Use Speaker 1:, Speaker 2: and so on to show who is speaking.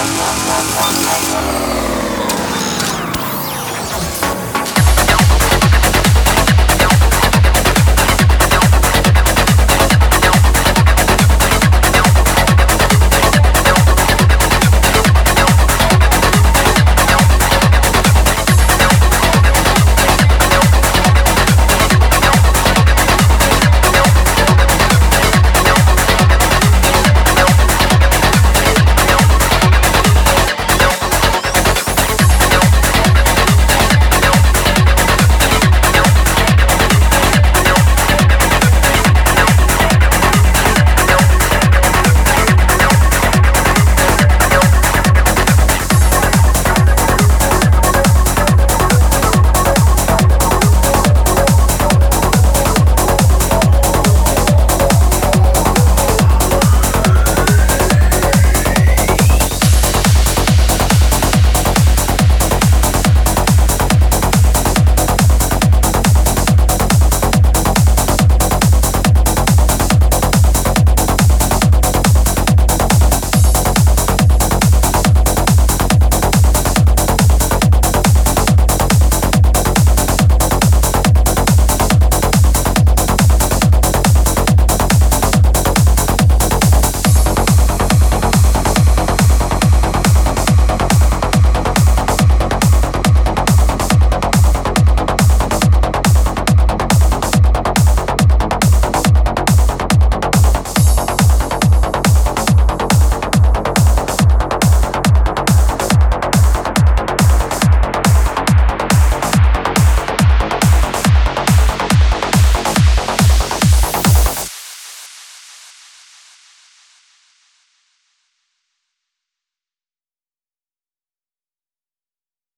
Speaker 1: la la la